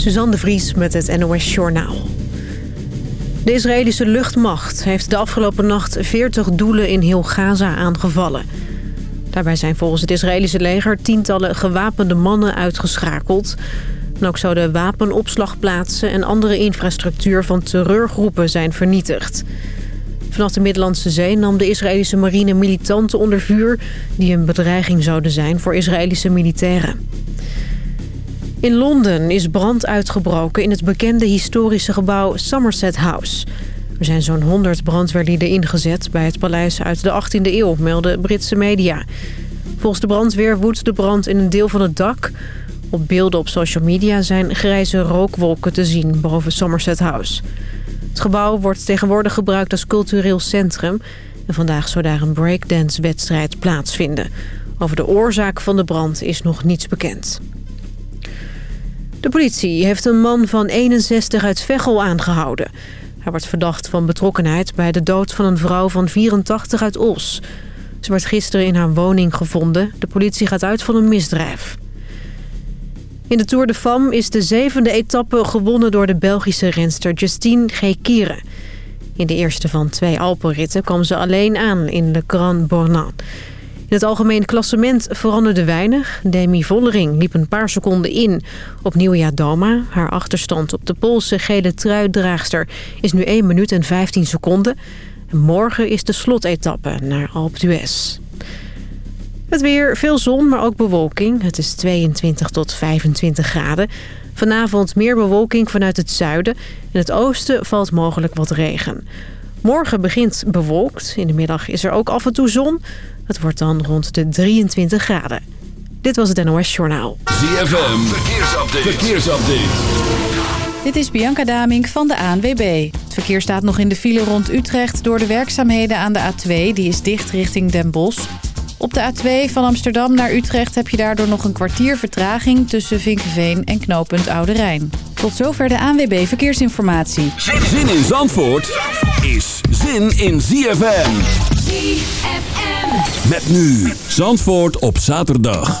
Suzanne de Vries met het NOS Journaal. De Israëlische luchtmacht heeft de afgelopen nacht 40 doelen in heel Gaza aangevallen. Daarbij zijn volgens het Israëlische leger tientallen gewapende mannen uitgeschakeld. En ook zouden wapenopslagplaatsen en andere infrastructuur van terreurgroepen zijn vernietigd. Vanaf de Middellandse Zee nam de Israëlische marine militanten onder vuur... die een bedreiging zouden zijn voor Israëlische militairen. In Londen is brand uitgebroken in het bekende historische gebouw Somerset House. Er zijn zo'n 100 brandweerlieden ingezet bij het paleis uit de 18e eeuw, melden Britse media. Volgens de brandweer woedt de brand in een deel van het dak. Op beelden op social media zijn grijze rookwolken te zien boven Somerset House. Het gebouw wordt tegenwoordig gebruikt als cultureel centrum... en vandaag zou daar een breakdance-wedstrijd plaatsvinden. Over de oorzaak van de brand is nog niets bekend. De politie heeft een man van 61 uit Veghel aangehouden. Hij wordt verdacht van betrokkenheid bij de dood van een vrouw van 84 uit Os. Ze werd gisteren in haar woning gevonden. De politie gaat uit van een misdrijf. In de Tour de Femme is de zevende etappe gewonnen door de Belgische renster Justine Gekire. In de eerste van twee Alpenritten kwam ze alleen aan in de Grand Bornand. In het algemeen klassement veranderde weinig. Demi Vollering liep een paar seconden in op Nieuwja Doma. Haar achterstand op de Poolse gele truidraagster is nu 1 minuut en 15 seconden. En morgen is de slotetappe naar Alpe d'Huez. Het weer, veel zon, maar ook bewolking. Het is 22 tot 25 graden. Vanavond meer bewolking vanuit het zuiden. In het oosten valt mogelijk wat regen. Morgen begint bewolkt. In de middag is er ook af en toe zon. Het wordt dan rond de 23 graden. Dit was het NOS Journaal. ZFM, verkeersupdate. verkeersupdate. Dit is Bianca Damink van de ANWB. Het verkeer staat nog in de file rond Utrecht door de werkzaamheden aan de A2. Die is dicht richting Den Bosch. Op de A2 van Amsterdam naar Utrecht heb je daardoor nog een kwartier vertraging... tussen Vinkenveen en knooppunt Oude Rijn. Tot zover de ANWB Verkeersinformatie. Zin in Zandvoort is zin in ZFM. ZFM. Met nu Zandvoort op zaterdag.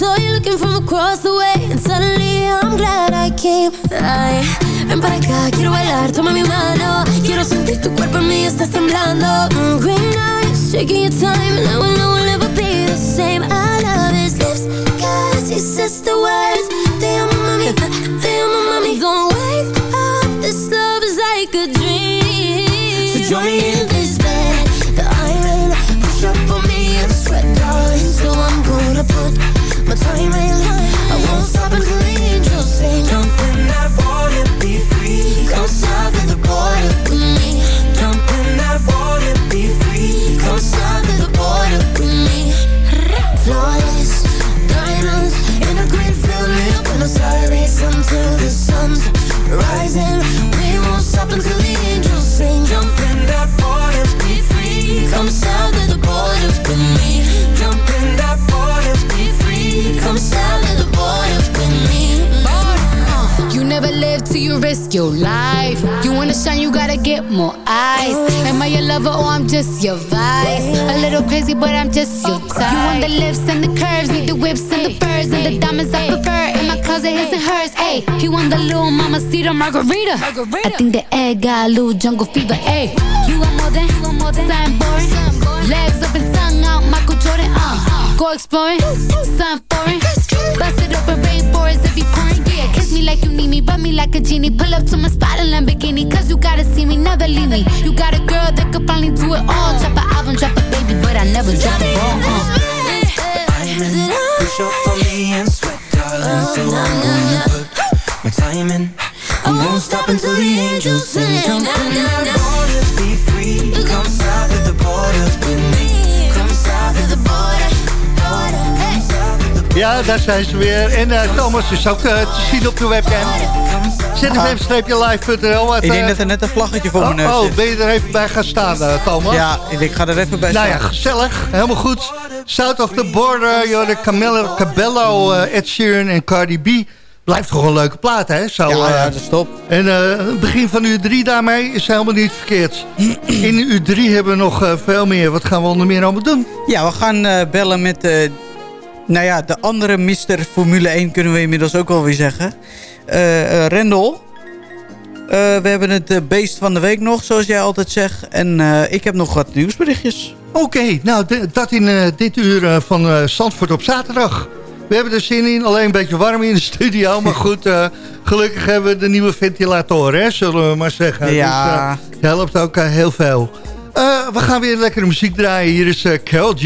saw you looking from across the way, and suddenly I'm glad I came. Ay, ven para acá, quiero bailar, toma mi mano. Quiero sentir tu cuerpo en mí, estás temblando. Mm, green eyes, shaking your time, and I will know we'll never be the same. I until the angels sing. Jump in that water, be free. Come south of the border with me. Jump in that water, be free. Come south of the border with me. You never live till you risk your life. You wanna shine, you gotta get more eyes. Am I your lover or I'm just your vice? A little crazy, but I'm just your type. You want the lips and the curves, need the whips and the furs and the diamonds I prefer. In my closet, his and hers. Ayy, he want the little mama cedar margarita. I think the egg got little jungle fever. Ayy, you want more than, something boring. Legs up and tongue out, Michael Jordan. Uh, go exploring, sun foreign. Bust it open, rainforest if you pouring. Yeah, kiss me like you need me, rub me like a genie. Pull up to my spot in Lamborghini, cause you gotta see me, never leave me. You got a girl that could finally do it all. Drop an album, drop a baby, but I never drop a ball. Uh. Diamond, push up on me and sweat, darling. So I'm gonna put my time in. I won't stop until the angels sing. Jump in the water, be free. Come south of the border with me. Come south of the border, border. Come south of the Ja, daar zijn ze weer. En uh, Thomas is ook uh, te zien op de webcam. zfm-live.nl. Ik denk dat er net een vlaggetje voor oh, mijn neus Oh, ben je er even bij gaan staan, uh, Thomas? Ja, ik ga er even bij Nou staan. ja, gezellig. Helemaal goed. South of the Border, joh, de Camilla Cabello, uh, Ed Sheeran en Cardi B. Blijft toch een leuke plaat, hè? Zo, ja, ja, uh, dat is top. En uh, het begin van uur 3 daarmee is helemaal niet verkeerd. In uur 3 hebben we nog uh, veel meer. Wat gaan we onder meer allemaal doen? Ja, we gaan bellen met... Nou ja, de andere Mr. Formule 1 kunnen we inmiddels ook wel weer zeggen. Uh, Rendel. we hebben het beest van de week nog, zoals jij altijd zegt. En ik heb nog wat nieuwsberichtjes. Oké, okay, nou dat in dit uur van Zandvoort op zaterdag. We hebben er zin in, alleen een beetje warm in de studio. Maar goed, uh, gelukkig hebben we de nieuwe ventilator, hè, zullen we maar zeggen. Ja. Dus, uh, helpt ook uh, heel veel. we gaan weer lekkere muziek draaien. Hier is uh, Kel G.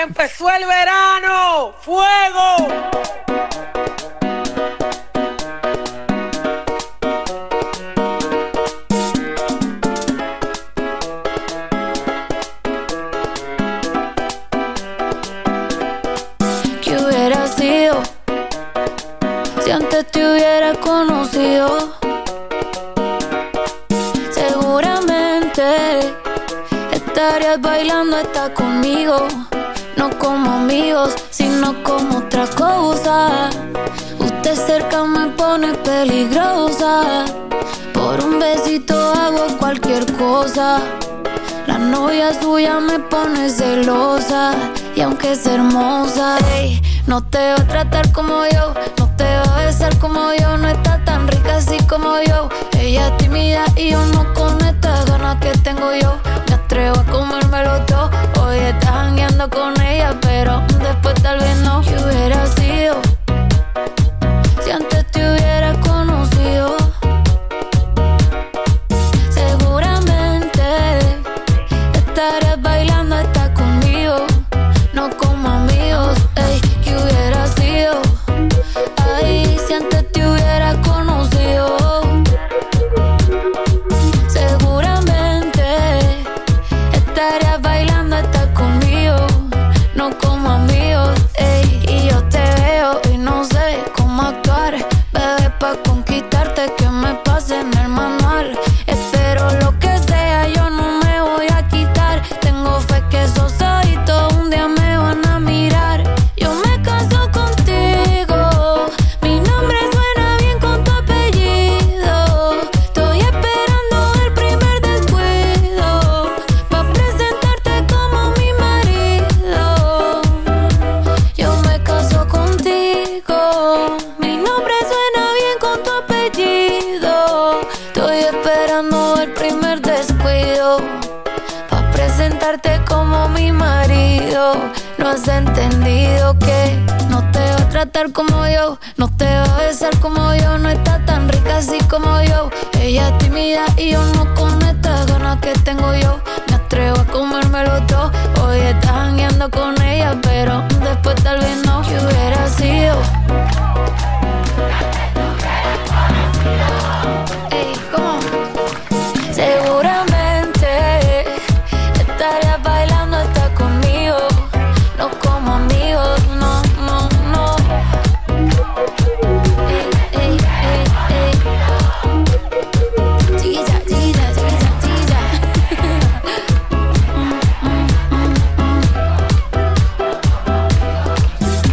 empezó el verano. ¡Fuego! Te hubiera conocido, seguramente estarías bailando hasta conmigo. No como amigos, sino como otra cosa. Usted cerca me pone peligrosa. Por un besito hago cualquier cosa. La novia suya me pone celosa. Y aunque es hermosa, no te va a tratar como yo, no te va a besar como yo, no está tan rica así como yo. Ella es tímida y yo no con estas ganas que tengo yo. Me atrevo a comérmelo todo. Hoy estás jangueando con ella, pero después tal vez no. ¿Qué hubiera sido?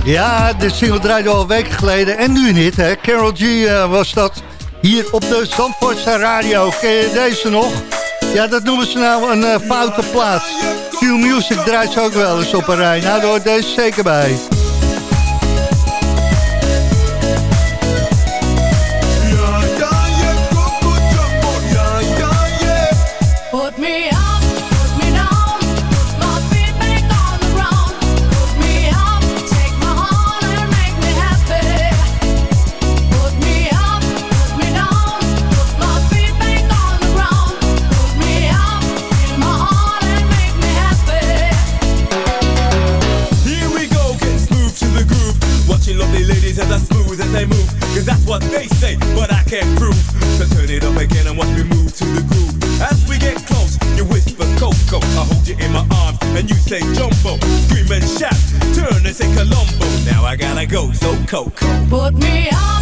Ja, de single draaide al weken geleden en nu niet, hè. Carol G uh, was dat hier op de Zandvoortse radio. Ken je deze nog? Ja, dat noemen ze nou een uh, foute plaats. Q-Music draait ze ook wel eens op een rij. Nou, daar hoort deze zeker bij. Go, so Coco. Put me up,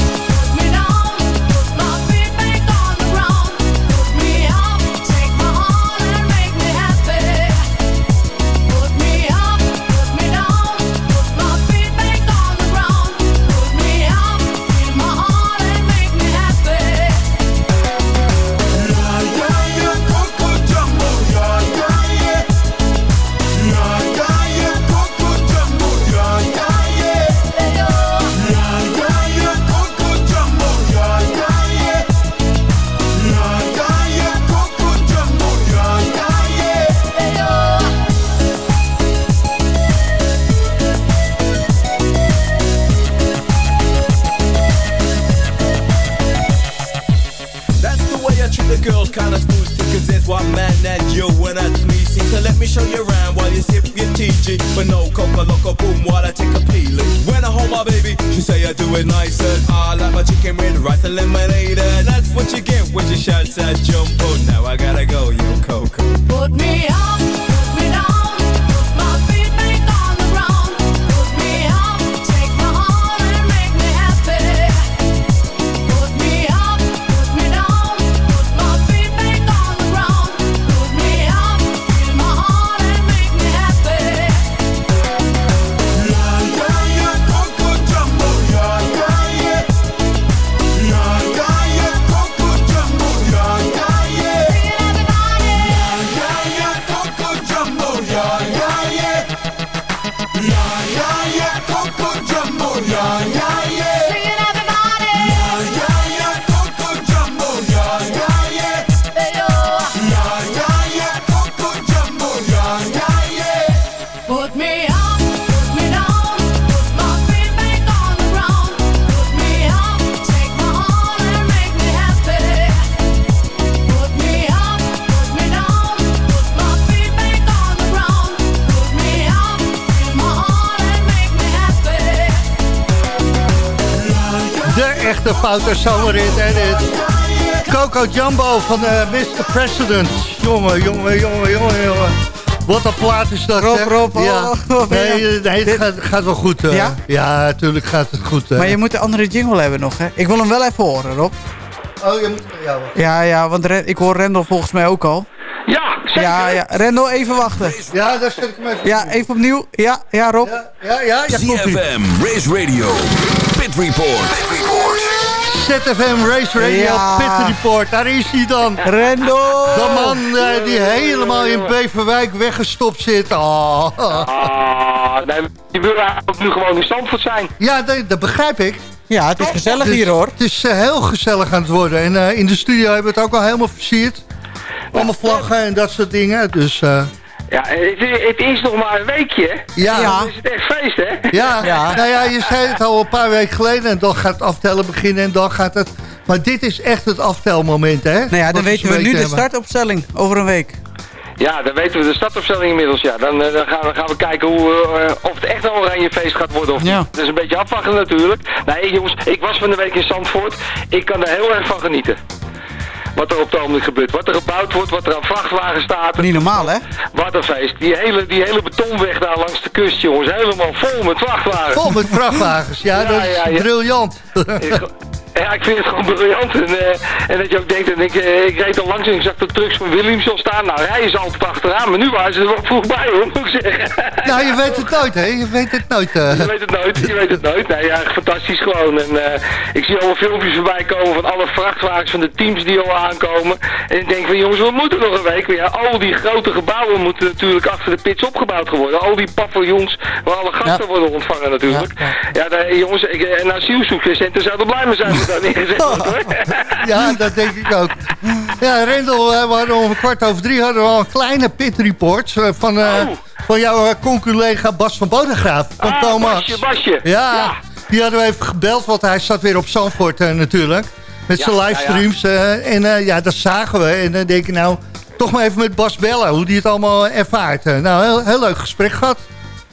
your But no coca loco boom while I take a peeling. When I hold my baby, she say I do it nice and I like my chicken with rice and lemonade. And that's what you get when she shouts at jumbo. Now I gotta go, yo Coco. Put me up, foute zomerrit, hè dit. Coco Jumbo van de Mr. President. Jongen, jongen, jongen, jongen, jongen. Wat een plaat is dat, Rob. Rob, ja. oh, oh, nee, ja. nee, het Dit- gaat, gaat wel goed. eh. Ja? Ja, natuurlijk gaat het goed. eh. Maar je moet de andere jingle hebben nog, hè? Ik wil hem wel even horen, Rob. Oh, je moet... Ja, wacht. Ja, ja, want Ren- ik hoor Rendel volgens mij ook al. Ja, zeker. Ja, ja. Rendel, even wachten. ja, daar zet ik hem even Ja, even opnieuw. Ja, ja, Rob. Ja, ja, ja, ja. ZFM, Race Radio, Pit Report. Pit Report. ZFM Race Radio Ja. Pit Report. Daar is hij dan. Rendel! De man eh, die helemaal in Beverwijk weggestopt zit. Oh. Ah, nee, die wil eigenlijk nu gewoon in Zandvoort zijn. Ja, dat, dat begrijp ik. Ja, het is gezellig Dus hier, hoor. Het is eh, heel gezellig aan het worden. En eh, in de studio hebben we het ook al helemaal versierd. Allemaal vlaggen en dat soort dingen. Dus eh, Ja, het, het is nog maar een weekje. ja. Ja. Dan is het echt feest, hè? Ja. Ja. nou ja, je zei het al een paar weken geleden. En dan gaat het aftellen beginnen en dan gaat het... Maar dit is echt het aftelmoment, hè? Nou ja, dan we weten we nu de hebben. startopstelling over een week. Ja, dan weten we de startopstelling inmiddels. Ja, dan, eh, dan, gaan, we, gaan we kijken hoe, eh, of het echt een oranje feest gaat worden of Ja. niet. Dat is een beetje afwachten natuurlijk. Nee jongens, ik was van de week in Zandvoort. Ik kan er heel erg van genieten. Wat er op het ogenblik gebeurt. Wat er gebouwd wordt, wat er aan vrachtwagens staat. Niet normaal, hè? Wat een feest. Die hele, die hele betonweg daar langs de kust, jongens. Helemaal vol met vrachtwagens. Vol met vrachtwagens. Ja, Ja, dat is ja, ja. briljant. Ja, ik vind het gewoon briljant. En, eh, en dat je ook denkt, en ik, eh, ik reed al langs en ik zag de trucks van Williams al staan. Nou, rijden ze altijd achteraan, maar nu waren ze er wel vroeg bij, hoor, moet ik zeggen. Nou, je weet het nooit, hè? Je weet het nooit. eh. Je weet het nooit, je weet het nooit. Nee, ja, fantastisch gewoon. En ik zie allemaal filmpjes voorbij komen van alle vrachtwagens van de teams die al aankomen. En ik denk van jongens, we moeten nog een week. Maar ja, al die grote gebouwen moeten natuurlijk achter de pits opgebouwd worden. Al die paviljoens waar alle gasten Ja. worden ontvangen natuurlijk. Ja, daar- jongens, ik, eh, een asielzoekcentrum zou er blij mee zijn wordt hoor. Ja, dat denk ik ook. Ja, Rendel, eh, we hadden om kwart over drie hadden we al een kleine pit report eh, van, eh, Oh. van jouw conculega Bas van Bodegraaf. Van Ah, Thomas. Basje, Basje. Ja, Ja. die hadden we even gebeld, want hij zat weer op Zandvoort natuurlijk. Met zijn ja, livestreams. en ja, dat zagen we. En dan denk ik nou, toch maar even met Bas bellen, hoe die het allemaal ervaart. Nou, heel, heel leuk gesprek gehad.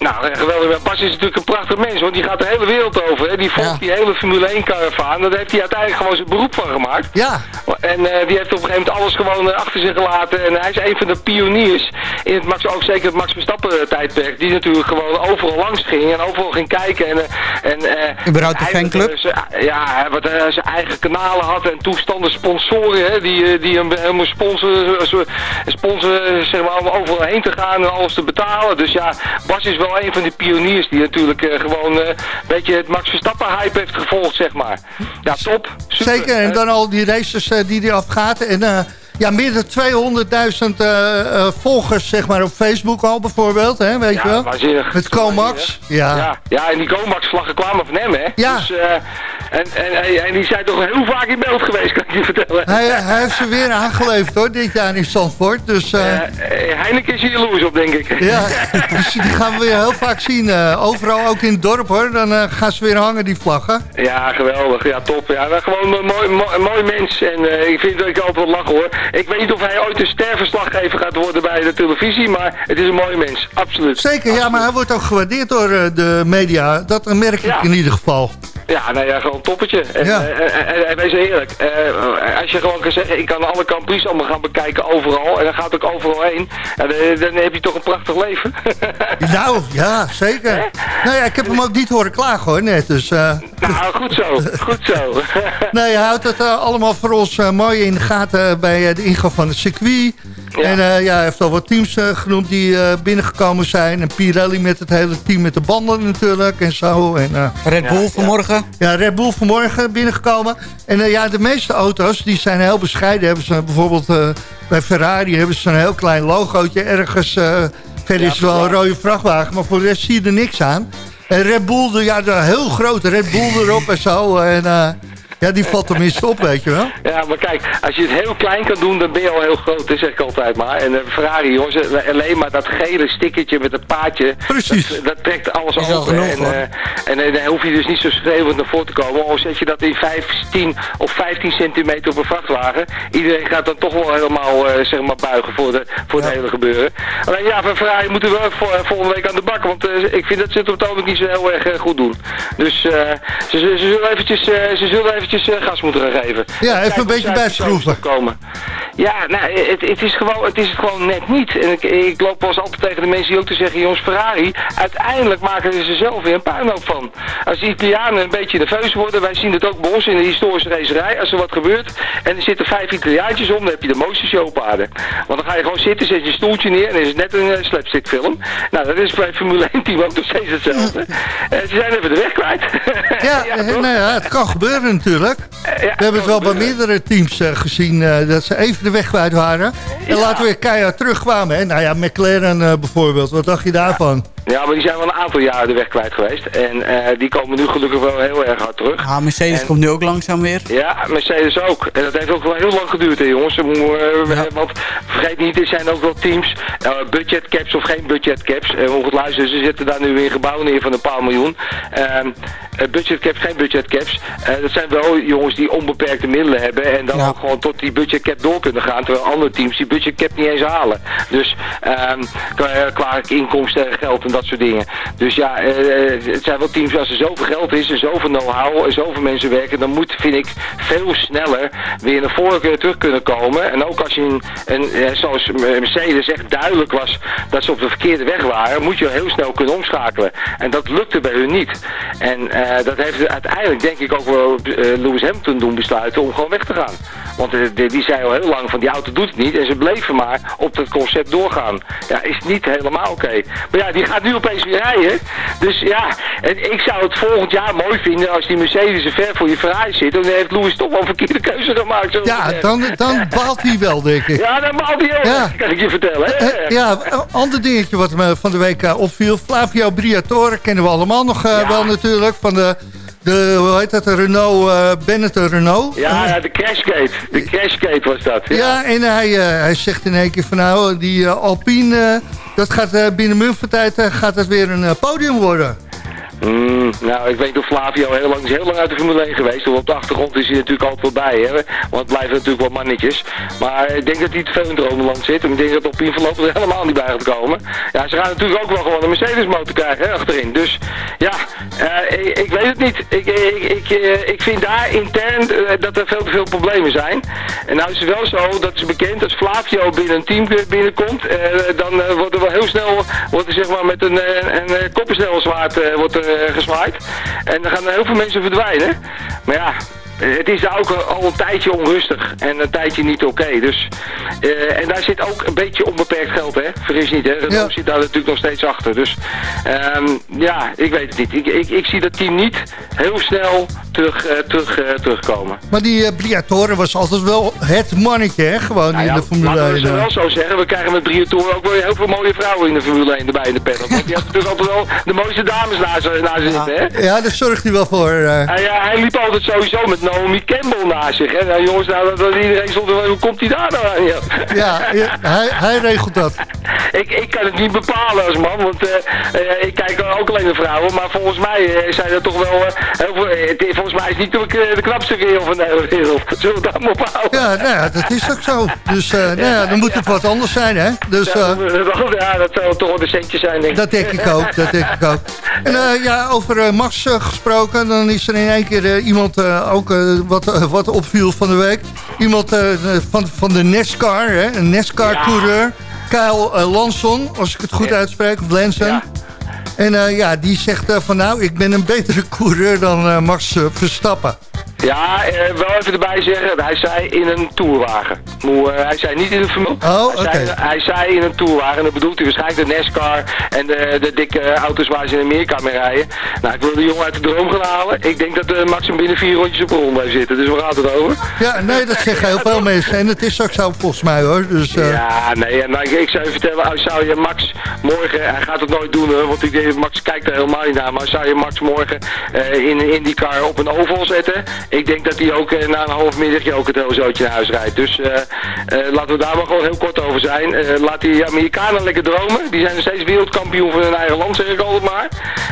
Nou, geweldig. Bas is natuurlijk een prachtig mens, want die gaat de hele wereld over. Hè. Die volgt die hele Formule 1 caravaan. Daar heeft hij uiteindelijk gewoon zijn beroep van gemaakt. Ja. En eh, die heeft op een gegeven moment alles gewoon eh, achter zich gelaten. En hij is een van de pioniers in het Max, ook zeker het Max Verstappen tijdperk. Die natuurlijk gewoon overal langs ging en overal ging kijken. En, eh, en, eh, Überhaupt de hij- fanclub? zijn- ja, hij wat, eh, zijn eigen kanalen had en toestanden sponsoren hè, die, die hem helemaal sponsoren, sponsoren zeg maar, om overal heen te gaan en alles te betalen. Dus ja, Bas is wel een van die pioniers die natuurlijk eh, gewoon eh, een beetje het Max Verstappen hype heeft gevolgd, zeg maar. Ja, top. Super. Zeker, en Eh, dan al die races die hij afgaat. En ja, meer dan 200.000 eh, eh, volgers zeg maar, op Facebook al bijvoorbeeld. Hè, weet ja, je wel? waanzinnig. Met Comax. Ja. Ja, ja, en die Comax-vlaggen kwamen van hem, hè? Ja. Dus, eh, en, en, en die zijn toch heel vaak in beeld geweest, kan ik je vertellen. Hij, hij heeft ze weer aangeleverd hoor, dit jaar in Zandvoort. Dus eh, Heineken is hier jaloers op, denk ik. ja, dus die gaan we weer heel vaak zien. overal, ook in het dorp hoor. Dan gaan ze weer hangen, die vlaggen. Ja, geweldig. Ja, top. Ja, gewoon een mooi, mooi, mooi mens. En ik vind dat ik altijd wel lachen hoor. Ik weet niet of hij ooit een sterverslaggever gaat worden bij de televisie, maar het is een mooie mens. Absoluut. Zeker, ja, maar hij wordt ook gewaardeerd door eh, de media. Dat merk ik Ja. in ieder geval. Ja, nou ja, gewoon een toppetje. En, Ja. eh, en, en, en wees eerlijk, eh, als je gewoon kan zeggen, ik kan alle Prix allemaal gaan bekijken overal, en dan gaat ook overal heen, ja, dan, heb je toch een prachtig leven. Nou, ja, zeker. Nou ja, ik heb hem ook niet horen klagen hoor, net. Dus, eh, nou, goed zo, goed zo. nee, hij houdt het eh, allemaal voor ons eh, mooi in de gaten bij eh, de ingang van het circuit. En eh, ja, hij heeft al wat teams eh, genoemd die eh, binnengekomen zijn. En Pirelli met het hele team met de banden natuurlijk en zo. En, eh, Red Bull vanmorgen. Ja, Red Bull vanmorgen binnengekomen. En eh, ja, de meeste auto's die zijn heel bescheiden. Hebben ze bijvoorbeeld eh, bij Ferrari hebben ze een heel klein logootje ergens. eh verder is wel een rode vrachtwagen, maar voor de rest zie je er niks aan. En Red Bull, de- ja, de heel grote Red Bull erop en zo. En ja, die valt tenminste op, weet je wel. Ja, maar kijk, als je het heel klein kan doen, dan ben je al heel groot, dat zeg ik altijd maar. En de Ferrari, jongens, eh, alleen maar dat gele stickertje met het paadje, Precies. Dat, dat trekt alles Is al open. genoeg, en, eh, en dan hoef je dus niet zo schreeuwend naar voren te komen. Of zet je dat in 15 of 15 centimeter op een vrachtwagen. Iedereen gaat dan toch wel helemaal eh, zeg maar buigen voor, de, voor het hele gebeuren. Alleen ja, van Ferrari moeten we wel voor, volgende week aan de bak. Want eh, ik vind dat ze het op het ogenblik niet zo heel erg goed doen. Dus eh, ze, ze, ze zullen eventjes, eh, ze zullen eventjes eh, gas moeten gaan geven. Ja, even een beetje bijschroeven. Komen. Ja, nou, het, het, is gewoon, het is het gewoon net niet. En ik, ik loop wel eens altijd tegen de mensen die ook te zeggen, jongens, Ferrari, uiteindelijk maken ze zelf weer een puinhoop van. Als de Italianen een beetje nerveus worden, wij zien het ook bij ons in de historische racerij, als er wat gebeurt en er zitten vijf Italiaantjes om, dan heb je de mooiste showpaarden. Want dan ga je gewoon zitten, zet je een stoeltje neer en dan is het net een uh, slapstickfilm. Nou, dat is bij Formule 1 team ook nog steeds hetzelfde. Eh, ze zijn even de weg kwijt. Ja, eh, nou ja, het kan gebeuren natuurlijk. We hebben het wel bij meerdere teams eh, gezien eh, dat ze even de weg kwijt waren. En Ja. later weer keihard terugkwamen. Hè? Nou ja, McLaren eh, bijvoorbeeld. Wat dacht je daarvan? Ja, maar die zijn wel een aantal jaren de weg kwijt geweest. En eh, die komen nu gelukkig wel heel erg hard terug. Ah, Mercedes En- komt nu ook langzaam weer. Ja, Mercedes ook. En dat heeft ook wel heel lang geduurd, hè, jongens. Moeten, eh, Want vergeet niet, er zijn ook wel teams, eh, budgetcaps of geen budgetcaps. Uh, mocht luisteren, ze zitten daar nu in gebouwen neer van een paar miljoen. Ehm eh, budgetcaps, geen budgetcaps. Eh, dat zijn wel jongens die onbeperkte middelen hebben en dan Ja. ook gewoon tot die budgetcap door kunnen gaan. Terwijl andere teams die budgetcap niet eens halen. Dus ehm, qua, qua inkomsten en geld dat soort dingen. Dus ja, eh, het zijn wel teams als er zoveel geld is en zoveel know-how en zoveel mensen werken, dan moet, vind ik, veel sneller weer naar voren terug kunnen komen. En ook als je een, een eh, zoals Mercedes echt duidelijk was dat ze op de verkeerde weg waren, moet je heel snel kunnen omschakelen. En dat lukte bij hun niet. En eh, dat heeft uiteindelijk denk ik ook wel eh, Lewis Hamilton doen besluiten om gewoon weg te gaan. Want eh, die, die zei al heel lang van die auto doet het niet en ze bleven maar op dat concept doorgaan. Ja, is niet helemaal oké. Maar ja, die gaat nu opeens weer rijden. Dus ja, en ik zou het volgend jaar mooi vinden als die Mercedes er ver voor je Ferrari zit. Dan heeft Lewis toch wel een verkeerde keuze gemaakt. Ja, dan, dan baalt hij wel, denk ik. Ja, dan baalt hij ook, Ja. kan ik je vertellen. Hè? Eh, Ja, een ander dingetje wat me van de week eh, opviel. Flavio Briatore kennen we allemaal nog eh, Ja. wel natuurlijk. Van de, de hoe heet dat, de Renault, eh Benetton Renault. Ja, ja, de Crashgate. De Crashgate was dat. Ja. Ja, en hij, eh, hij zegt in één keer van nou, die eh, Alpine, dat gaat binnen mum van tijd gaat het weer een podium worden. Mm, nou, ik weet dat Flavio heel lang, is heel lang uit de Formule 1 geweest. Op de achtergrond is hij natuurlijk altijd wel bij, hè. Want het blijven natuurlijk wel mannetjes. Maar ik denk dat hij te veel in dromenland zit. En ik denk dat op Pien voorlopig er helemaal niet bij gaat komen. Ja, ze gaan natuurlijk ook wel gewoon een Mercedes motor krijgen, hè, achterin. Dus, ja, eh, ik, weet het niet. Ik, ik, ik, eh, ik vind daar intern eh, dat er veel te veel problemen zijn. En nou is het wel zo, dat is bekend, als Flavio binnen een team binnenkomt, eh, dan eh, wordt er wel heel snel, wordt er zeg maar met een, eh, een, een eh, wordt eh, gezwaaid. En dan gaan er heel veel mensen verdwijnen. Maar ja, eh, het is daar ook al een tijdje onrustig en een tijdje niet oké. Dus, eh, en daar zit ook een beetje onbeperkt geld, hè? Vergis niet, hè? Renault zit daar natuurlijk nog steeds achter. Dus ehm, ja, ik weet het niet. Ik, ik, ik zie dat team niet heel snel terug, eh, terug, eh, terugkomen. Maar die Briatore was altijd wel het mannetje, hè? Gewoon Nou in de Formule laten we 1. het wel zo zeggen. We krijgen met Briatore ook wel heel veel mooie vrouwen in de Formule 1 erbij in de panel. Want die had natuurlijk altijd wel de mooiste dames naast, naast zitten, hè? Ja, daar zorgt hij wel voor. eh. Hij, ja, hij liep altijd sowieso met Naomi Campbell naast zich. Hè? Nou, jongens, nou, dat, dat iedereen stond er wel, hoe komt hij daar nou aan? Ja, hij, hij regelt dat. ik, ik kan het niet bepalen als man, want eh, eh, ik kijk ook alleen naar vrouwen. Maar volgens mij eh, zijn er toch wel heel veel... volgens mij is niet de, de knapste kerel van de hele wereld. Zullen we dat maar ophouden? Ja, nou ja, dat is ook zo. Dus nou ja, dan moet het wat anders zijn, hè? Dus, ja, dat, ja, dat zou toch wel de centjes zijn, denk ik. dat denk ik ook, dat denk ik ook. En ja, over Max gesproken, dan is er in één keer iemand ook wat, eh, wat opviel van de week. Iemand eh, van, van de NASCAR, hè? een NASCAR-coureur. Kyle eh, Lanson, als ik het goed uitspreek, of Lanson. En eh, ja, die zegt eh, van nou, ik ben een betere coureur dan eh, Max eh, Verstappen. Ja, eh, wel even erbij zeggen, hij zei in een tourwagen. Moe, eh, hij zei niet in een Formule. Oh, hij, zei, hij zei in een tourwagen, en dat bedoelt hij waarschijnlijk de NASCAR en de, de dikke eh, auto's waar ze in Amerika mee rijden. Nou, ik wil de jongen uit de droom gaan halen. Ik denk dat Max hem binnen vier rondjes op een ronde heeft zitten, dus waar gaat het over? Ja, nee, dat zeggen heel veel mensen. En het is ook zo volgens mij hoor. Dus, eh, Ja, nee, en nou, ik, ik zou je vertellen, als zou je Max morgen, hij gaat het nooit doen hoor, want ik denk, Max kijkt er helemaal niet naar, maar zou je Max morgen eh, in, in die car op een oval zetten, ik denk dat hij ook eh, na een half middagje ook het zootje naar huis rijdt. Dus eh, eh, laten we daar maar gewoon heel kort over zijn. Laat die Amerikanen lekker dromen, die zijn nog steeds wereldkampioen van hun eigen land, zeg ik altijd maar.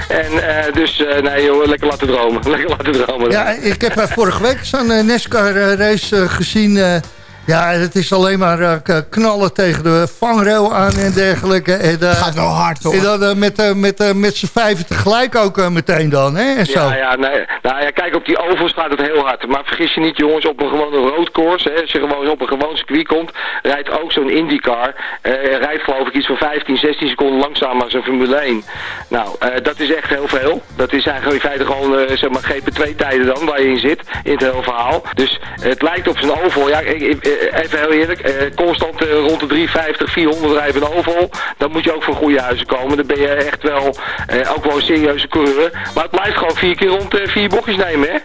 En dus, nee joh, lekker laten dromen, lekker laten dromen. Ja, ik heb vorige week zo'n eh, NASCAR-race gezien. Ja, het is alleen maar eh, knallen tegen de vangrail aan en dergelijke. En, eh, Gaat wel hard, hoor. En dan eh, met, eh, met, eh, met z'n vijven tegelijk ook meteen dan, hè? En zo. Ja, ja, nee. Nou ja, kijk, op die ovals gaat het heel hard. Maar vergis je niet, jongens, op een gewone roadcourse, hè, als je gewoon op een gewoon circuit komt, rijdt ook zo'n IndyCar. eh rijdt geloof ik iets van 15, 16 seconden langzamer als een Formule 1. Nou, eh, dat is echt heel veel. Dat is eigenlijk in feite gewoon, eh, zeg maar, GP2-tijden dan, waar je in zit, in het hele verhaal. Dus het lijkt op zijn oval. Ja, ik, ik- even heel eerlijk, eh, constant eh, rond de 350, 400 rijden een oval. Dan moet je ook van goede huizen komen. Dan ben je echt wel, eh, ook wel een serieuze coureur. Maar het blijft gewoon vier keer rond eh, vier bochtjes nemen, hè?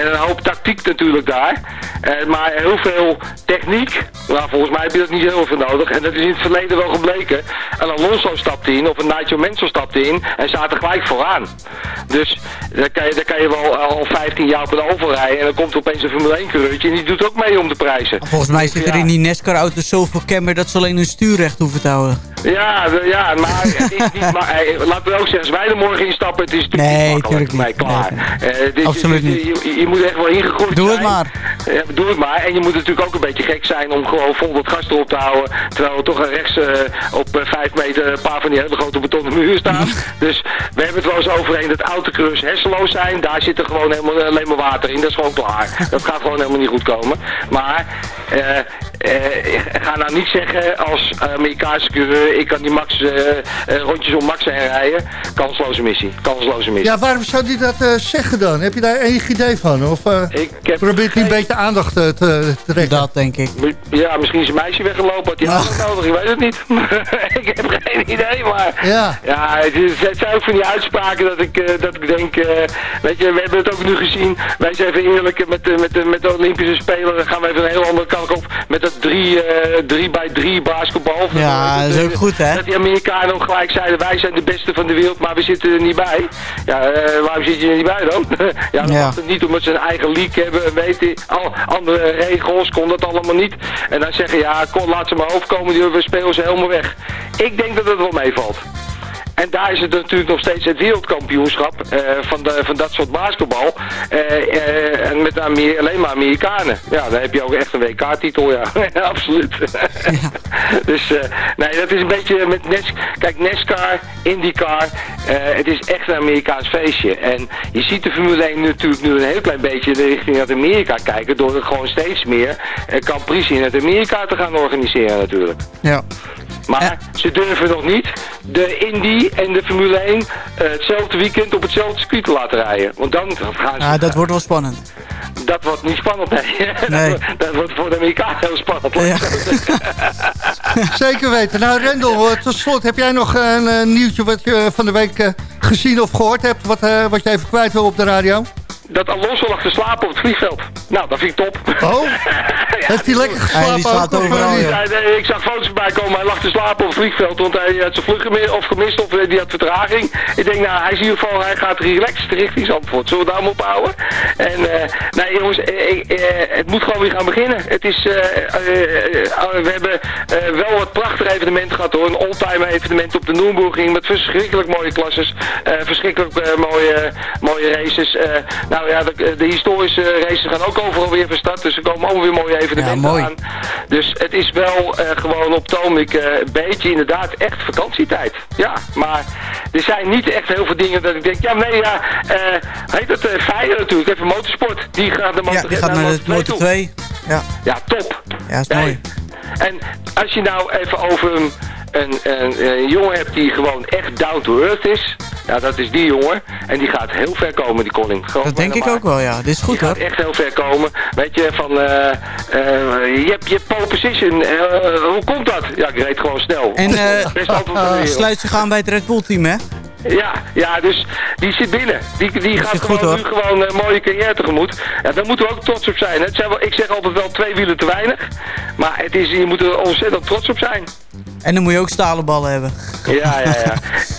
En een hoop tactiek natuurlijk daar. Eh, maar heel veel techniek. Nou, volgens mij heb je dat niet heel veel nodig. En dat is in het verleden wel gebleken. En Alonso stapte in, of een Nigel Mansell stapte in. En zaten gelijk vooraan. Dus daar kan je, daar kan je wel al 15 jaar op een oval rijden. En dan komt er opeens een Formule 1 coureurtje. En die doet ook mee om de prijzen. Volgens mij zit er in die NASCAR-auto's zoveel camber dat ze alleen een stuurrecht hoeven te houden. Ja, ja, maar, niet, maar hey, laten we ook zeggen, als wij er morgen in stappen, het is natuurlijk Nee, niet makkelijk. tuurlijk Nee, klaar. Eh, dit- Absoluut dit- Je, je moet echt wel ingegroeid Doe het zijn. maar. Ja, doe het maar. En je moet natuurlijk ook een beetje gek zijn om gewoon vol dat gas erop te houden. Terwijl we toch een rechts eh, op eh, vijf meter een paar van die hele grote betonnen muren staan. Dus we hebben het wel eens overheen dat autocruis hersenloos zijn. Daar zit er gewoon helemaal alleen maar water in. Dat is gewoon klaar. Dat gaat gewoon helemaal niet goed komen. Maar eh, eh, ga nou niet zeggen als Amerikaanse coureur, ik kan die Max, eh, eh, rondjes om Max heen rijden. Kansloze missie. Kansloze missie. Ja, waarom zou hij dat eh, zeggen dan? Heb je daar enig idee van? Of eh, Ik heb probeert hij een beetje aandacht eh, te, te trekken? Dat denk ik. Ja, misschien is een meisje weggelopen, had hij aandacht nodig, ik weet het niet. ik heb geen idee, maar... Ja. Ja, het, is, het zijn ook van die uitspraken dat ik, eh, dat ik denk, eh, weet je, we hebben het ook nu gezien. Wij zijn even eerlijk eh, met, de- met, de- met de Olympische Spelen, dan gaan we even een heel andere kant op. Met dat 3 eh 3 bij 3 basketbal. Ja, dat is ook goed, hè? Dat die Amerikanen ook gelijk zeiden, wij zijn de beste van de wereld, maar we zitten er niet bij. Ja, eh, waarom zit je er niet bij dan? ja, dat Ja. het niet omdat ze een eigen league hebben, en weet je, al andere regels, kon dat allemaal niet. En dan zeggen, ja, laat ze maar overkomen, die we spelen ze helemaal weg. Ik denk dat het wel meevalt. En daar is het natuurlijk nog steeds het wereldkampioenschap eh, van, de, van dat soort basketbal. Eh, eh, en met alleen maar Amerikanen. Ja, dan heb je ook echt een WK-titel, ja. Absoluut. dus eh, nee, dat is een beetje met NES. Kijk, NASCAR, IndyCar, het is echt een Amerikaans feestje. En je ziet de Formule 1 natuurlijk nu een heel klein beetje in de richting naar Amerika kijken. Door er gewoon steeds meer Grand Prix in het Amerika te gaan organiseren natuurlijk. Ja. Maar ze durven nog niet de Indy en de Formule 1 eh, hetzelfde weekend op hetzelfde circuit te laten rijden. Want dan gaan ze... Ja, dat wordt wel spannend. Dat wordt niet spannend, nee. Nee. dat, wordt- dat wordt voor de Amerikanen heel spannend. Ja. Zeker weten. Nou, Rendel, eh, tot slot, heb jij nog een eh, nieuwtje wat je van de week gezien of gehoord hebt, wat, eh, wat je even kwijt wil op de radio? Dat Alonso lag te slapen op het vliegveld. Nou, dat vind ik top. Oh? Heeft hij lekker geslapen overal? Ja, nee, ik zag foto's voorbij komen. Hij lag te slapen op het vliegveld, want hij had zijn vlucht gemist of gemist of eh, die had vertraging. Ik denk, nou, hij is in ieder geval, hij gaat relaxed richting Zandvoort. Zullen we daar maar ophouden? En, eh nee jongens, eh, ik- eh, het moet gewoon weer gaan beginnen. Het is, we hebben eh, wel wat prachtige evenementen gehad hoor. Een oldtimer evenement op de Nürburgring met verschrikkelijk mooie klasses. eh, verschrikkelijk mooie, mooie races. Eh, nou ja, de, de historische races gaan ook overal weer van start. Dus er komen allemaal weer mooie evenementen Ja, mooi. aan. Dus het is wel eh, gewoon op Tomik eh een beetje inderdaad echt vakantietijd. Ja, maar er zijn niet echt heel veel dingen dat ik denk, ja nee ja, eh, heet het uh, natuurlijk, even motorsport. Die gaat de Ja, die gaat naar de Motor 2. Ja, Ja, top. ja is mooi. En als je nou even over een, een, een, een jongen hebt die gewoon echt down to earth is, ja dat is die jongen. En die gaat heel ver komen, die Colin. Gewoon Dat denk ik maar. ook wel, ja. Dit is goed Die gaat hoor. echt heel ver komen. Weet je, van, eh, eh, je hebt je pole position. eh, hoe komt dat? Ja, ik reed gewoon snel. En eh, sluit zich aan bij het Red Bull team, hè? Ja, ja, dus die zit binnen. Die, die gaat gewoon goed, nu gewoon een mooie carrière tegemoet. Ja, daar moeten we ook trots op zijn. Het zijn wel, ik zeg altijd wel twee wielen te weinig. Maar het is, je moet er ontzettend trots op zijn. En dan moet je ook stalen ballen hebben. Ja, ja, ja.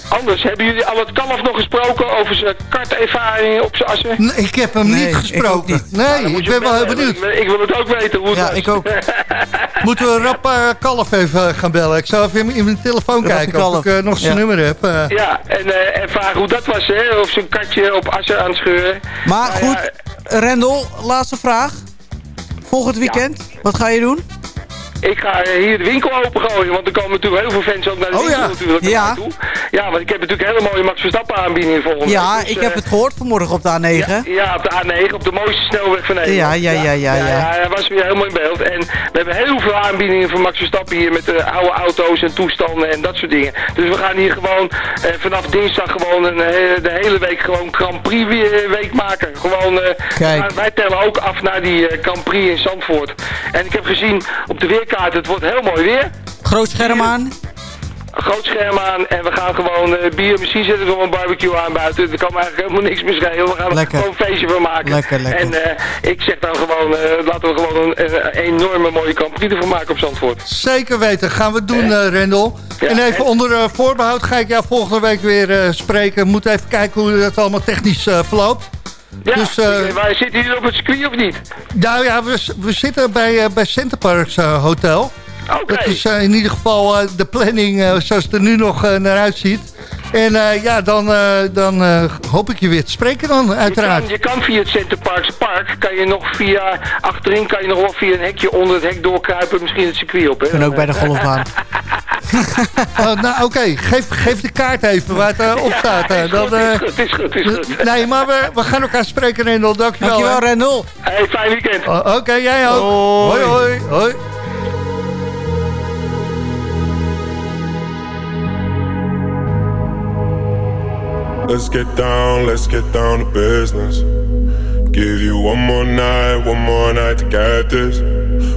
Anders, hebben jullie al het kalf nog gesproken over zijn kartervaring op zijn assen? Nee, ik heb hem Nee, niet ik gesproken. niet. Nou, Nee, moet ik ben wel heel benieuwd. Ik, ik wil het ook weten hoe het Ja, was. ik ook. Moeten we rap eh, Kalf even gaan bellen? Ik zou even in mijn telefoon kijken of Kalf. ik eh, nog zijn Ja. nummer heb. eh. Ja, en, eh, en vragen hoe dat was, hè? Of zijn katje op assen aan het scheuren. Maar Nou goed, ja, Rendel, laatste vraag. Volgend weekend, wat ga je doen? Ik ga eh, hier de winkel opengooien, want er komen natuurlijk heel veel fans ook naar de Oh, winkel ja. natuurlijk Ja. Ja, want ik heb natuurlijk hele mooie Max Verstappen aanbiedingen volgende Ja, dus, ik heb eh, het gehoord vanmorgen op de A9. Ja, ja, op de A9, op de mooiste snelweg van Nederland. Ja, ja, ja, ja, ja. ja, hij was weer helemaal in beeld. En we hebben heel veel aanbiedingen voor Max Verstappen hier met de oude auto's en toestanden en dat soort dingen. Dus we gaan hier gewoon eh, vanaf dinsdag gewoon een, eh, de hele week gewoon Grand Prix week maken. Gewoon, eh, Kijk. wij- tellen ook af naar die eh, Grand Prix in Zandvoort. En ik heb gezien op de het wordt heel mooi weer. Groot scherm aan. Groot scherm aan en we gaan gewoon eh, bier, misschien zetten we nog een barbecue aan buiten. Er kan eigenlijk helemaal niks meer schelen. We gaan er Lekker. gewoon een feestje van maken. Lekker, lekker. En eh, ik zeg dan gewoon, eh, laten we gewoon een, enorme mooie Grand Prix ervan maken op Zandvoort. Zeker weten, gaan we doen, eh Rendel. Ja, en even en- onder eh, voorbehoud ga ik jou volgende week weer eh, spreken. Moet even kijken hoe dat allemaal technisch verloopt. Ja, Dus, eh, ik- wij zitten hier op het circuit of niet? Nou ja, we, we zitten bij, eh, bij Centerparks eh, Hotel. Oké. Dat is eh, in ieder geval eh, de planning eh, zoals het er nu nog eh, naar uitziet. En eh, ja, dan, eh, dan eh, hoop ik je weer te spreken dan, Je uiteraard. kan, je kan via het Center Parks Park, kan je nog via, achterin kan je nog wel via een hekje onder het hek doorkruipen, misschien het circuit op. Hè? Ben ook bij de golfbaan. Oh, nou oké, geef, geef de kaart even waar het eh, op staat. eh. is dan, goed, is eh, goed, is goed, is goed. nee, maar we, we gaan elkaar spreken, Rendel. Dankjewel. Dankjewel. Rendel. Hey, fijn weekend. Oh, Oké, jij ook. Hoi. hoi. hoi. hoi. Let's get down, let's get down to business. Give you one more night, one more night to get this.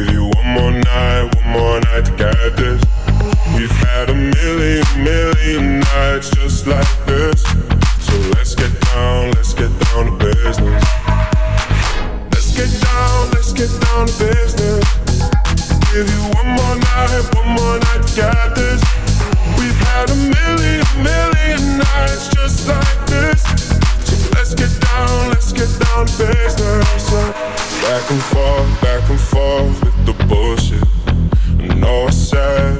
Give you one more night, one more night to get this. We've had a million, million nights just like this. So let's get down, let's get down to business. Let's get down, let's get down to business. Give you one more night, one more night to get this. We've had a million, million nights just like this. So let's get down, let's get down to business. Back and forth, back and forth bullshit. Know I said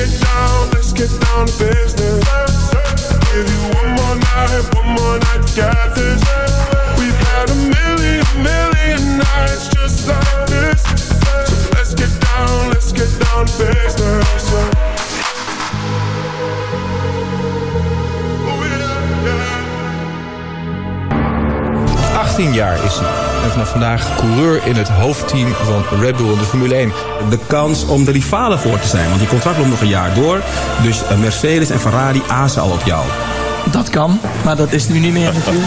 Let's get down, let's get down to business. Give you one more night, one more night get this. We've had a million, million nights just like this. So let's get down, let's get down to business. 18 jaar is hij. En vanaf vandaag coureur in het hoofdteam van Red Bull in de Formule 1. De kans om de rivalen voor te zijn. Want die contract loopt nog een jaar door. Dus eh, Mercedes en Ferrari azen al op jou. Dat kan, maar dat is nu niet meer natuurlijk.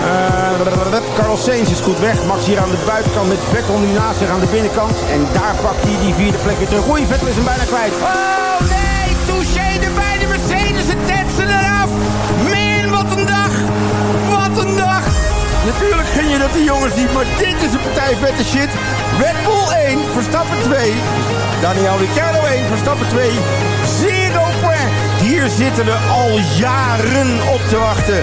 eh, Carlos Sainz is goed weg. Max hier aan de buitenkant met Vettel nu naast zich aan de binnenkant. En daar pakt hij die vierde plek weer terug. Oei, Vettel is hem bijna kwijt. Oh nee, touché erbij, de Mercedes, het tetsen eraf. Min, wat een dag. Wat een dag. Natuurlijk gun je dat die jongens niet, maar dit is een partij vette shit. Red Bull 1, Verstappen 2. Daniel Ricciardo 1, Verstappen 2. Zero point. Hier zitten we al jaren op te wachten.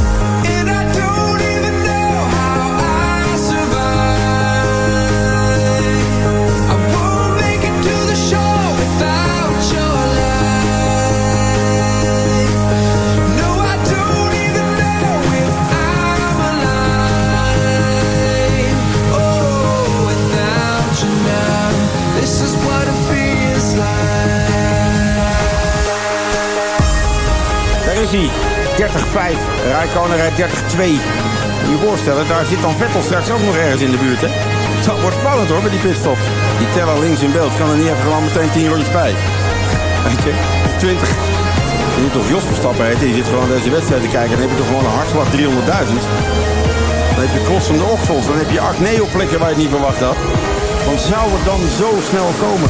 30-5. Rijkonen rijdt 30-2. Moet je voorstellen, daar zit dan Vettel straks ook nog ergens in de buurt. Hè? Dat wordt spannend hoor, met die pitstops. Die teller links in beeld kan er niet even gewoon meteen 10 rondjes bij. Je, of 20. Je moet toch Jos Verstappen heten, je zit gewoon deze wedstrijd te kijken. Dan heb je toch gewoon een hartslag 300.000. Dan heb je klossende oksels, dan heb je acneoplekken waar je het niet verwacht had. Want zou het dan zo snel komen?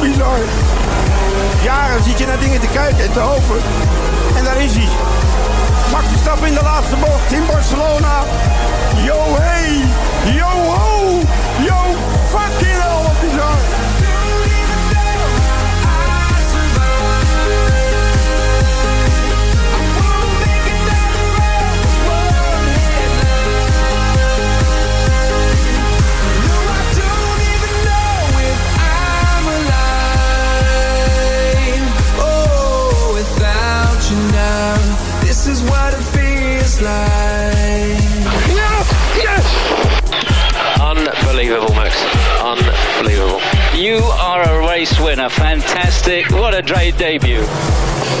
Bizar. Jaren zit je naar dingen te kijken en te hopen. En daar is hij. Max Verstappen in de laatste bocht in Barcelona. Yo hey, yo ho, yo life. Yes! Yes! Unbelievable, Max. Unbelievable. You are a race winner. Fantastic. What a great debut.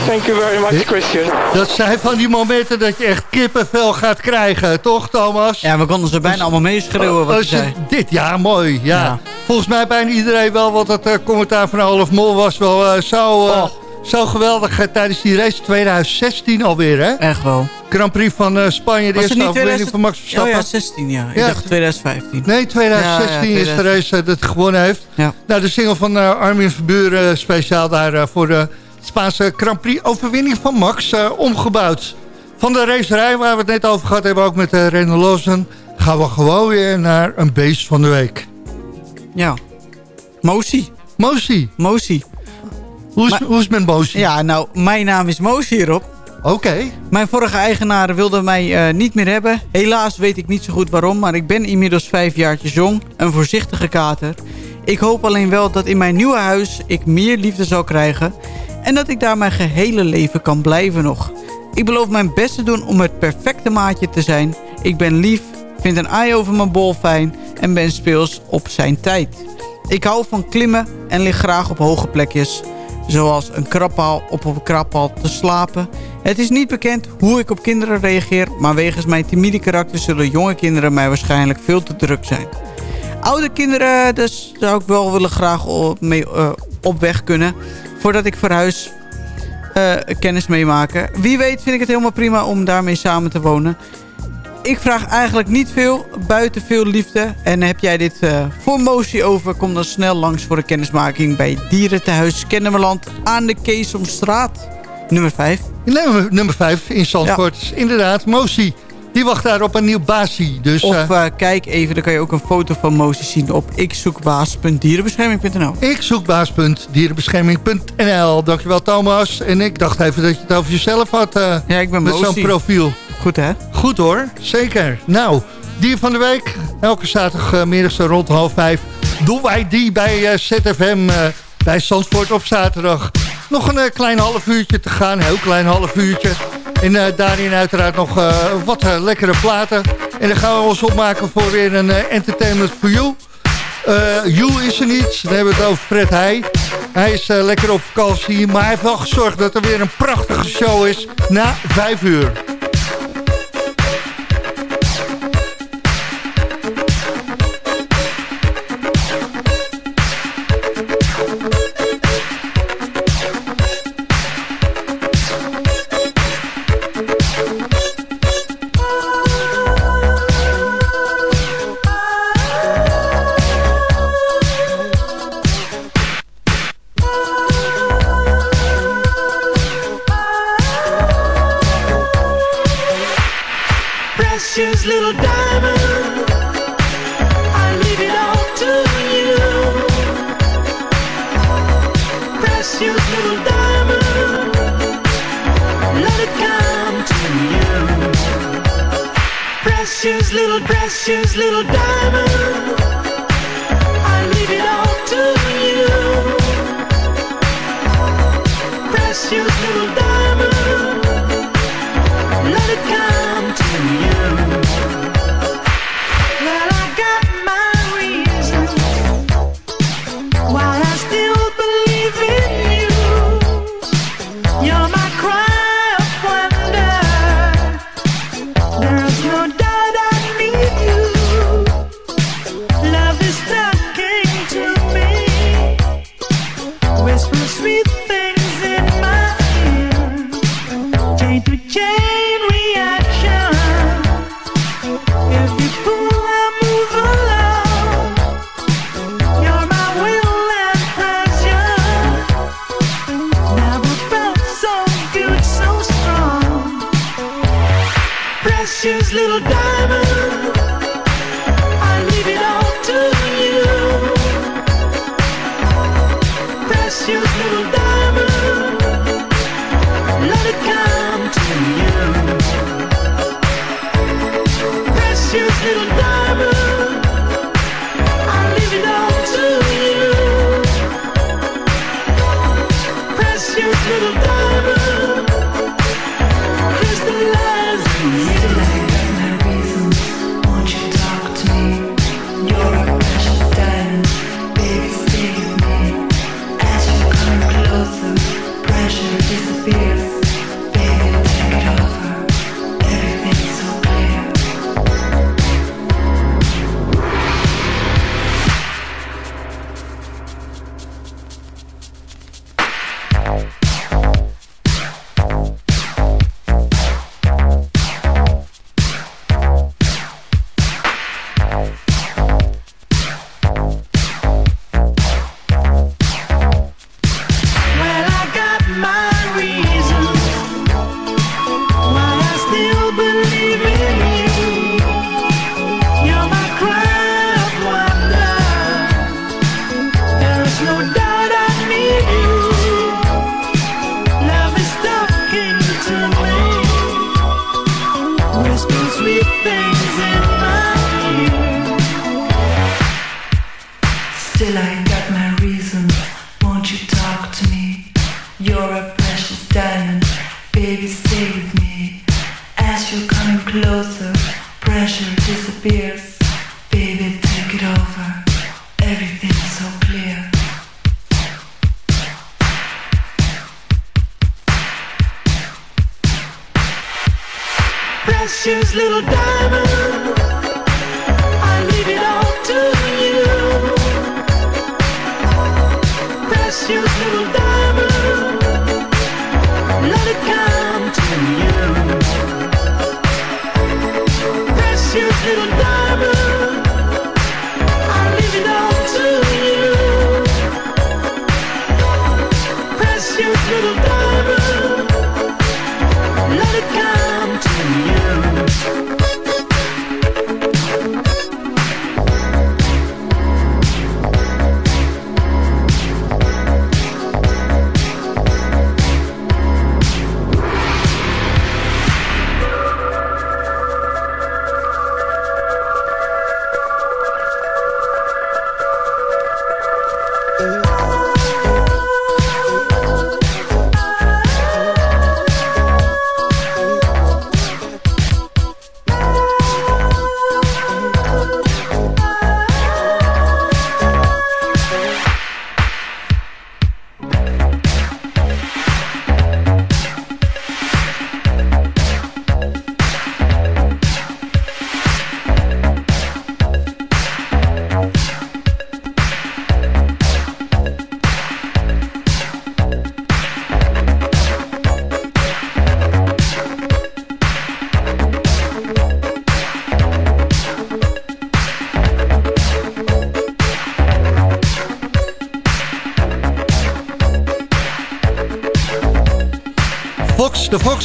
Thank you very much, Christian. Dat zijn van die momenten dat je echt kippenvel gaat krijgen, toch Thomas? Ja, we konden ze bijna dus- allemaal meeschreeuwen wat oh, je zei. Dit, jaar mooi. Ja. Volgens mij bijna iedereen wel wat het eh, commentaar van Olaf Mol was wel uh, zo... Eh, zo geweldig eh, tijdens die race 2016 alweer, hè? Echt wel. Grand Prix van eh, Spanje, de Was eerste niet overwinning 2000? van Max Verstappen. Oh ja, 16 ja. Ik Ja. dacht 2015. Nee, 2016 Ja, ja, is de race eh, dat hij gewonnen heeft. Ja. Nou, de single van eh, Armin Verburen speciaal daar voor de Spaanse Grand Prix overwinning van Max omgebouwd. Van de racerij waar we het net over gehad hebben, ook met uh, René Lawson, gaan we gewoon weer naar een beest van de week. Ja. Mosi. Mosi. Mosi. Hoe is, hoe is het met Mosi? Ja, nou, mijn naam is Mosi hierop. Oké. Mijn vorige eigenaar wilde mij eh, niet meer hebben. Helaas weet ik niet zo goed waarom, maar ik ben inmiddels vijf jaartjes jong. Een voorzichtige kater. Ik hoop alleen wel dat in mijn nieuwe huis ik meer liefde zal krijgen. En dat ik daar mijn gehele leven kan blijven nog. Ik beloof mijn best te doen om het perfecte maatje te zijn. Ik ben lief, vind een ei over mijn bol fijn en ben speels op zijn tijd. Ik hou van klimmen en lig graag op hoge plekjes. Zoals een krabpaal op een krabpaal te slapen. Het is niet bekend hoe ik op kinderen reageer... maar wegens mijn timide karakter zullen jonge kinderen mij waarschijnlijk veel te druk zijn. Oude kinderen, dus zou ik wel willen graag op, mee, eh, op weg kunnen... voordat ik verhuis eh, kennis meemaken. Wie weet vind ik het helemaal prima om daarmee samen te wonen. Ik vraag eigenlijk niet veel, buiten veel liefde. En heb jij dit eh, voor motie over, kom dan snel langs voor een kennismaking... bij Dierentehuis Kennemerland aan de Keesomstraat, nummer 5. Nummer, nummer 5 in Zandvoort. Inderdaad, Mosi. Die wacht daar op een nieuw basie. Dus, Of eh, eh, kijk even, dan kan je ook een foto van Mozi zien op ikzoekbaas.dierenbescherming.nl. Ik zoek baas.dierenbescherming.nl. Dankjewel Thomas. En ik dacht even dat je het over jezelf had. Ja, ik ben Met zo'n profiel. Goed hè? Goed hoor, zeker. Nou, dier van de week. Elke zaterdagmiddag rond half vijf. Doen wij die bij eh, ZFM eh, bij Zandvoort op zaterdag. Nog een eh, klein half uurtje te gaan. Heel klein half uurtje. En eh, daarin uiteraard nog wat lekkere platen. En dan gaan we ons opmaken voor weer een Entertainment for You. You is er niet. Dan hebben we het over Fred Heij. Hij is lekker op vakantie. Maar hij heeft wel gezorgd dat er weer een prachtige show is na vijf uur.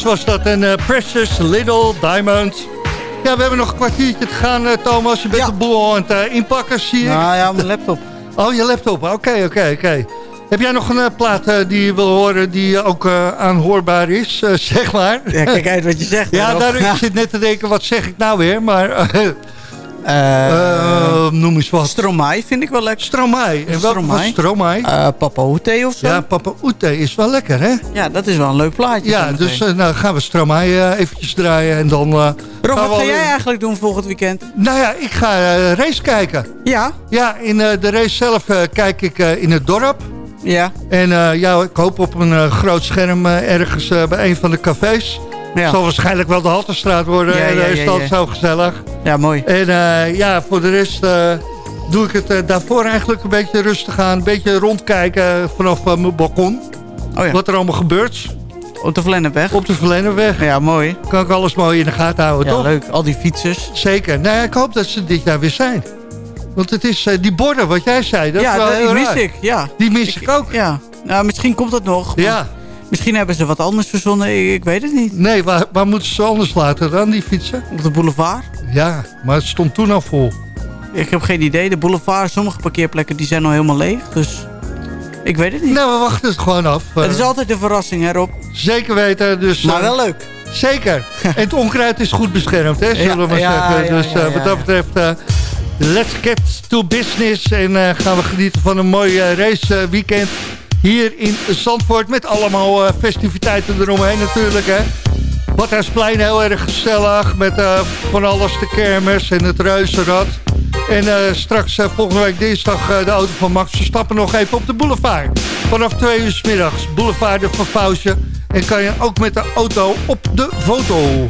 Was dat. En eh, Precious Little Diamond. Ja, we hebben nog een kwartiertje te gaan, eh, Thomas. Je bent de boel aan het eh, inpakken, zie ik. Nou ja, mijn laptop. Oh, je laptop. Oké, oké, oké. Heb jij nog een plaat die je wil horen die ook aanhoorbaar is, zeg maar? Ja, kijk uit wat je zegt. Ja, daar, ik zit net te denken, wat zeg ik nou weer? Maar eh, eh, noem eens wat. Stromae vind ik wel lekker. Stromae. En wat was Stromae? Eh, Papa Oete of zo. Ja, Papa Oete is wel lekker, hè? Ja, dat is wel een leuk plaatje. Ja, dus eh, nou gaan we Stromae eh, eventjes draaien en dan... Rob, wat ga jij eigenlijk doen volgend weekend? Nou ja, ik ga race kijken. Ja? Ja, in de race zelf kijk ik in het dorp. Ja. En ja, ik hoop op een groot scherm ergens bij een van de cafés. Ja. Zal waarschijnlijk wel de Halterstraat worden. Ja, ja, is ja, altijd ja. zo gezellig. Ja, mooi. En eh, ja, voor de rest eh, doe ik het eh, daarvoor eigenlijk een beetje rustig aan. Een beetje rondkijken vanaf mijn balkon. Oh ja. Wat er allemaal gebeurt. Op de Vlennepweg? Op de Verlennerweg. Ja, mooi. Kan ik alles mooi in de gaten houden, Ja, toch? leuk. Al die fietsers. Zeker. Nou ja, ik hoop dat ze dit jaar weer zijn. Want het is die borden, wat jij zei, dat is ja, wel die mis ik. Ja. Die mis ik, ook. Ja. Nou, misschien komt dat nog. Ja. Misschien hebben ze wat anders verzonnen. Ik, weet het niet. Nee, waar, waar moeten ze anders laten dan, die fietsen? Op de boulevard? Ja, maar het stond toen al vol. Ik heb geen idee. De boulevard, sommige parkeerplekken, die zijn nog helemaal leeg. Dus ik weet het niet. Nou, we wachten het gewoon af. Het is altijd een verrassing, hè Rob? Zeker weten, dus... Maar eh, wel leuk. Zeker. en het onkruid is goed beschermd, hè, zullen we maar Ja, zeggen. ja, dus ja, eh, wat dat betreft, eh, let's get to business. En gaan we genieten van een mooi raceweekend hier in Zandvoort. Met allemaal eh, festiviteiten eromheen natuurlijk, hè. Badhuisplein heel erg gezellig. Met eh, van alles de kermis en het reuzenrad. En eh, straks volgende week dinsdag de auto van Max Verstappen nog even op de boulevard. Vanaf twee uur s middags. Boulevard de. En kan je ook met de auto op de foto.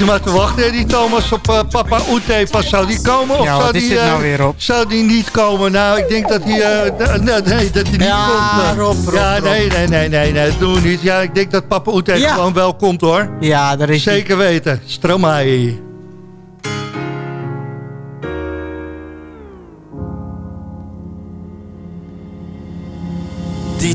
Zit maar te wachten, hè, die Thomas, op eh, papa Oete. Pas zou die komen of Ja, zou die, dit eh, nou weer, Rob? zou die niet komen? Nou, ik denk dat hij, eh, nee, dat hij niet Ja, komt. Rob, Rob, ja, Rob. nee, nee, nee, nee, nee, dat doen we niet. Ja, ik denk dat papa Oete Ja. gewoon wel komt, hoor. Ja, daar is hij. Zeker weten. Stromae.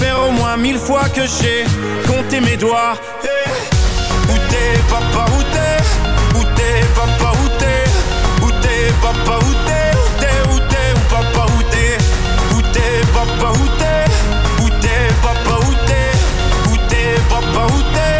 faire au moins mille fois que j'ai compté mes doigts. Eh, Où t'es papa, où t'es? Où t'es papa, où t'es? Où t'es papa, où t'es? Où t'es, où t'es, où papa, où t'es? Où t'es papa, où t'es? Où t'es papa, où Où t'es papa, où t'es?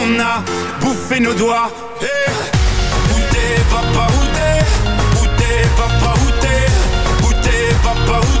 a bouffé nos doigts. Eh, Où t'es papa, où t'es? Où t'es papa, où t'es? Où t'es papa, Où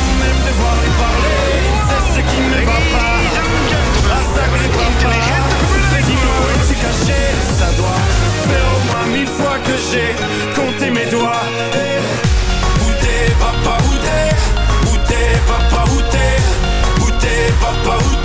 j'ai compté mes doigts. Où t'es papa, où t'es? Où t'es papa, où t'es? Où t'es papa, Où t'es,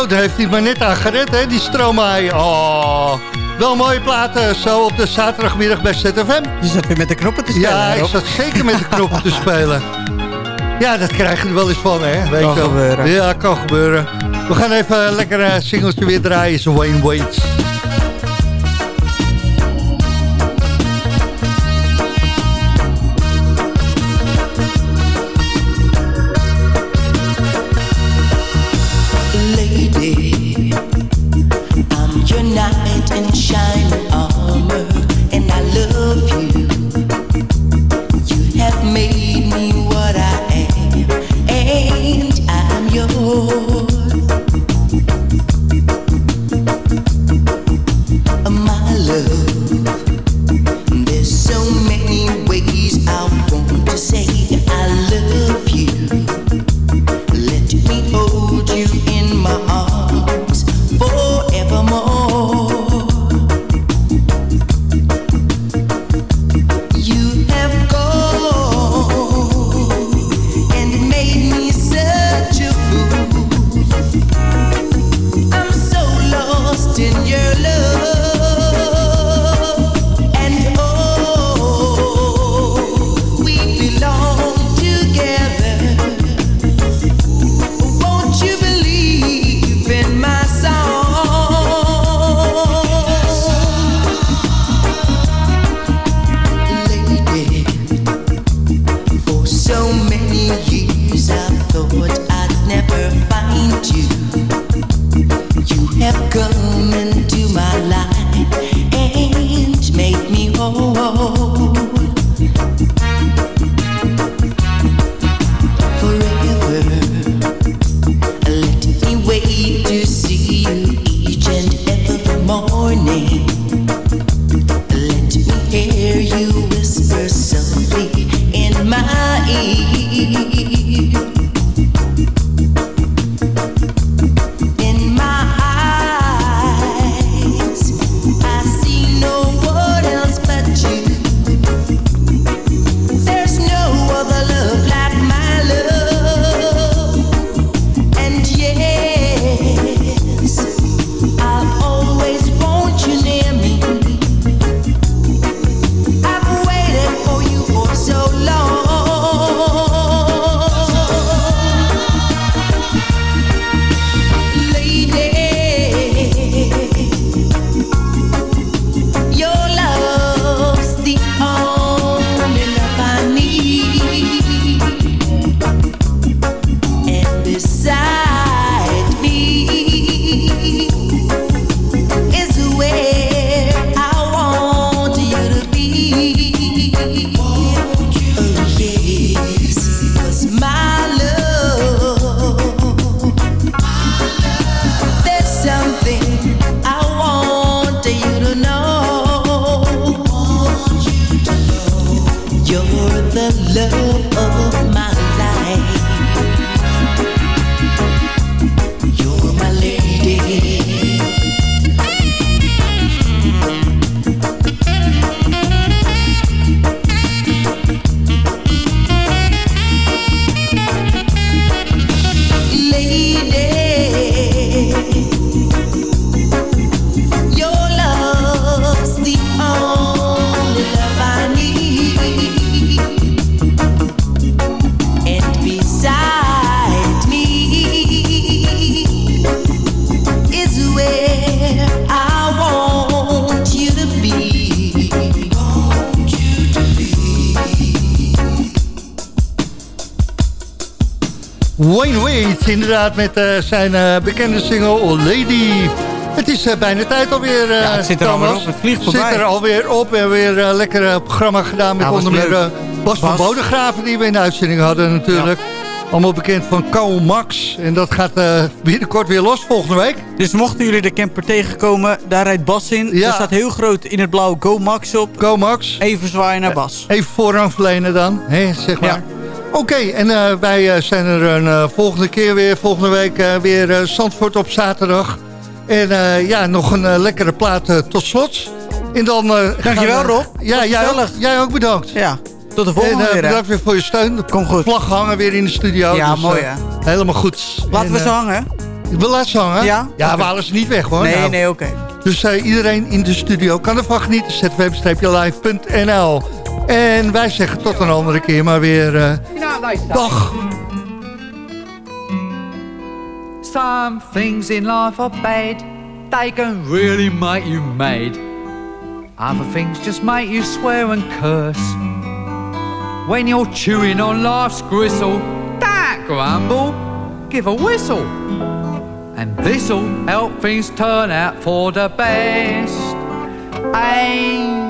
Zo, daar heeft hij maar net aan gered, hè, die Stromae. Oh, Wel een mooie platen zo op de zaterdagmiddag bij ZFM. Je zat weer met de knoppen te spelen. Ja, ik zat zeker met de knoppen te spelen. Ja, dat krijg je er wel eens van, hè? Weet Kan je wel. gebeuren. Ja, kan gebeuren. We gaan even een lekker eh, singeltje weer draaien. Is Wayne Waits. Inderdaad, met eh, zijn eh, bekende single Oh Lady. Het is eh, bijna tijd alweer, Ja, het zit er Thomas. alweer op, het vliegt zit voorbij. er alweer op. We hebben weer een lekker programma gedaan met Ja, onder meer Bas van. Bodegraven... die we in de uitzending hadden natuurlijk. Allemaal bekend van Kou Max. En dat gaat binnenkort weer los volgende week. Dus mochten jullie de camper tegenkomen, daar rijdt Bas in. Ja. Er staat heel groot in het blauw Go Max op. Go Max. Even zwaaien naar Bas. Even voorrang verlenen dan, hè, zeg maar. Ja. Oké, en eh, wij eh, zijn er een eh, volgende keer weer, volgende week eh, weer Zandvoort op zaterdag. En ja, nog een lekkere plaat tot slot. En dan, Dankjewel we- Rob. Ja, jij ook, jij ook bedankt. Ja, tot de volgende en, weer. hè. bedankt weer voor je steun. De Kom goed. vlag hangen weer in de studio. Ja, dus, mooi hè. Helemaal goed. Laten En, we ze hangen. We laten ze hangen? Ja? Ja, we halen ze niet weg hoor. Nee, Nou, nee, oké. Dus iedereen in de studio kan ervan genieten. zfm-live.nl En wij zeggen tot een andere keer maar weer eh, dag. Some things in life are bad. They can really make you mad. Other things just make you swear and curse. When you're chewing on life's gristle, don't grumble, give a whistle. And this'll help things turn out for the best. And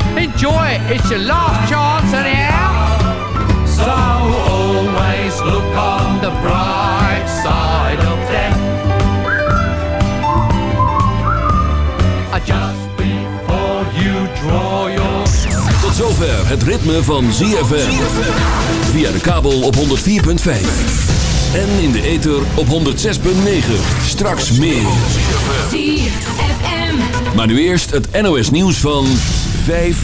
Enjoy it, it's your last chance anyhow. So always look on the bright side of death. Just before you draw your Tot zover het ritme van ZFM. Via de kabel op 104.5. En in de ether op 106.9. Straks meer. ZFM. Maar nu eerst het NOS nieuws van 5